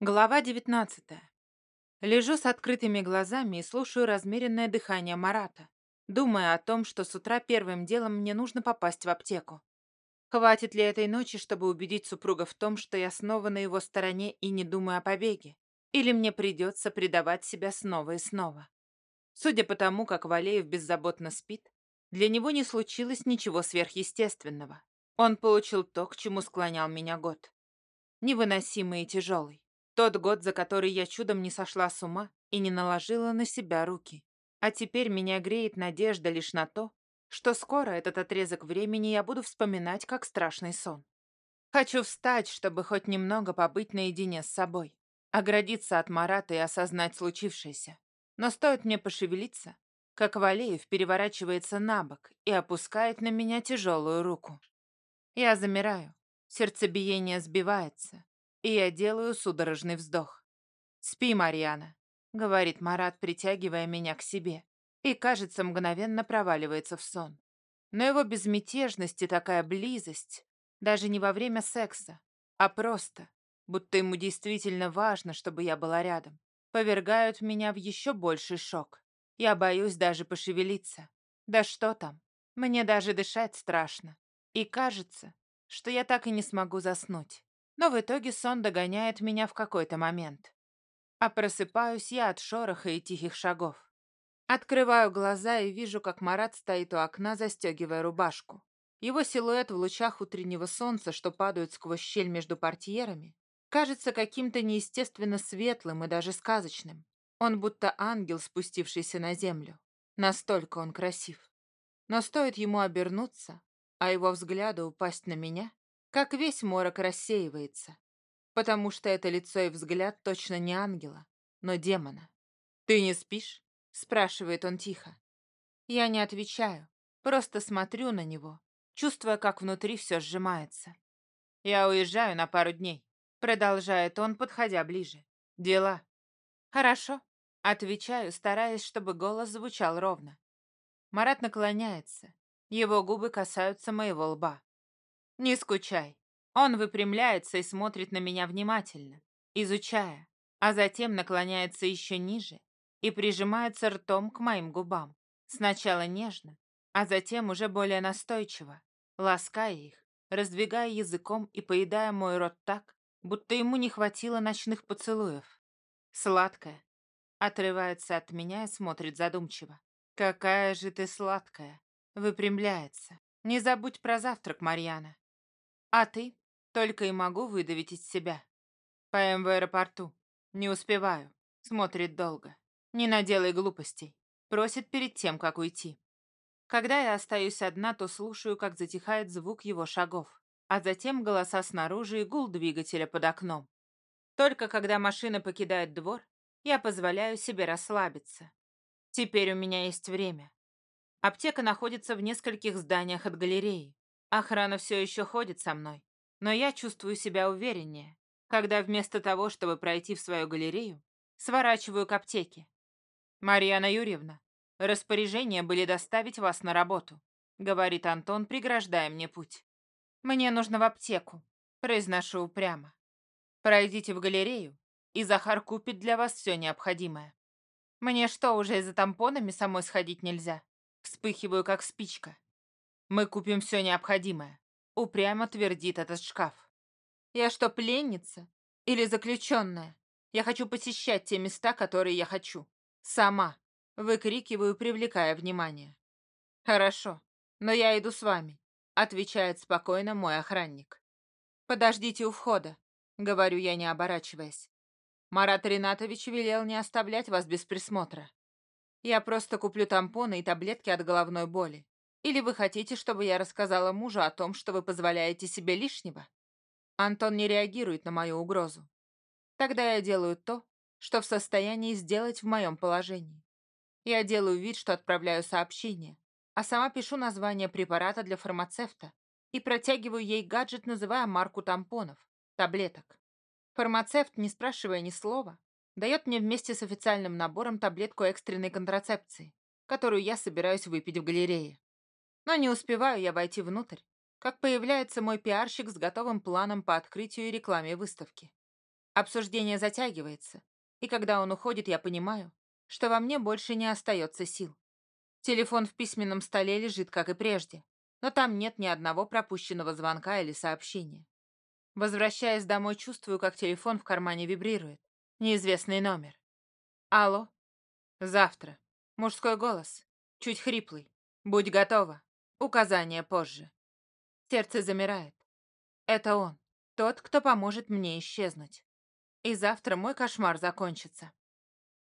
Глава 19. Лежу с открытыми глазами и слушаю размеренное дыхание Марата, думая о том, что с утра первым делом мне нужно попасть в аптеку. Хватит ли этой ночи, чтобы убедить супруга в том, что я снова на его стороне и не думаю о побеге? Или мне придется предавать себя снова и снова? Судя по тому, как Валеев беззаботно спит, для него не случилось ничего сверхъестественного. Он получил то, к чему склонял меня год. Невыносимый и тяжелый. Тот год, за который я чудом не сошла с ума и не наложила на себя руки. А теперь меня греет надежда лишь на то, что скоро этот отрезок времени я буду вспоминать как страшный сон. Хочу встать, чтобы хоть немного побыть наедине с собой, оградиться от Марата и осознать случившееся. Но стоит мне пошевелиться, как Валеев переворачивается на бок и опускает на меня тяжелую руку. Я замираю, сердцебиение сбивается, и я делаю судорожный вздох. «Спи, Марьяна», — говорит Марат, притягивая меня к себе, и, кажется, мгновенно проваливается в сон. Но его безмятежность и такая близость, даже не во время секса, а просто, будто ему действительно важно, чтобы я была рядом, повергают меня в еще больший шок. Я боюсь даже пошевелиться. Да что там, мне даже дышать страшно. И кажется, что я так и не смогу заснуть. Но в итоге сон догоняет меня в какой-то момент. А просыпаюсь я от шороха и тихих шагов. Открываю глаза и вижу, как Марат стоит у окна, застегивая рубашку. Его силуэт в лучах утреннего солнца, что падают сквозь щель между портьерами, кажется каким-то неестественно светлым и даже сказочным. Он будто ангел, спустившийся на землю. Настолько он красив. Но стоит ему обернуться, а его взгляду упасть на меня, как весь морок рассеивается, потому что это лицо и взгляд точно не ангела, но демона. «Ты не спишь?» — спрашивает он тихо. Я не отвечаю, просто смотрю на него, чувствуя, как внутри все сжимается. «Я уезжаю на пару дней», — продолжает он, подходя ближе. «Дела». «Хорошо», — отвечаю, стараясь, чтобы голос звучал ровно. Марат наклоняется, его губы касаются моего лба. Не скучай. Он выпрямляется и смотрит на меня внимательно, изучая, а затем наклоняется еще ниже и прижимается ртом к моим губам. Сначала нежно, а затем уже более настойчиво, лаская их, раздвигая языком и поедая мой рот так, будто ему не хватило ночных поцелуев. Сладкая. Отрывается от меня и смотрит задумчиво. Какая же ты сладкая. Выпрямляется. Не забудь про завтрак, Марьяна. А ты? Только и могу выдавить из себя. ПМ в аэропорту. Не успеваю. Смотрит долго. Не наделай глупостей. Просит перед тем, как уйти. Когда я остаюсь одна, то слушаю, как затихает звук его шагов, а затем голоса снаружи и гул двигателя под окном. Только когда машина покидает двор, я позволяю себе расслабиться. Теперь у меня есть время. Аптека находится в нескольких зданиях от галереи. Охрана все еще ходит со мной, но я чувствую себя увереннее, когда вместо того, чтобы пройти в свою галерею, сворачиваю к аптеке. «Марьяна Юрьевна, распоряжения были доставить вас на работу», говорит Антон, преграждая мне путь. «Мне нужно в аптеку», произношу упрямо. «Пройдите в галерею, и Захар купит для вас все необходимое». «Мне что, уже за тампонами самой сходить нельзя?» Вспыхиваю, как спичка. Мы купим все необходимое. Упрямо твердит этот шкаф. Я что, пленница? Или заключенная? Я хочу посещать те места, которые я хочу. Сама. Выкрикиваю, привлекая внимание. Хорошо, но я иду с вами. Отвечает спокойно мой охранник. Подождите у входа. Говорю я, не оборачиваясь. Марат Ринатович велел не оставлять вас без присмотра. Я просто куплю тампоны и таблетки от головной боли. Или вы хотите, чтобы я рассказала мужу о том, что вы позволяете себе лишнего? Антон не реагирует на мою угрозу. Тогда я делаю то, что в состоянии сделать в моем положении. Я делаю вид, что отправляю сообщение, а сама пишу название препарата для фармацевта и протягиваю ей гаджет, называя марку тампонов, таблеток. Фармацевт, не спрашивая ни слова, дает мне вместе с официальным набором таблетку экстренной контрацепции, которую я собираюсь выпить в галерее. Но не успеваю я войти внутрь, как появляется мой пиарщик с готовым планом по открытию и рекламе выставки. Обсуждение затягивается, и когда он уходит, я понимаю, что во мне больше не остается сил. Телефон в письменном столе лежит, как и прежде, но там нет ни одного пропущенного звонка или сообщения. Возвращаясь домой, чувствую, как телефон в кармане вибрирует. Неизвестный номер. Алло? Завтра. Мужской голос. Чуть хриплый. Будь готова. Указание позже. Сердце замирает. Это он. Тот, кто поможет мне исчезнуть. И завтра мой кошмар закончится.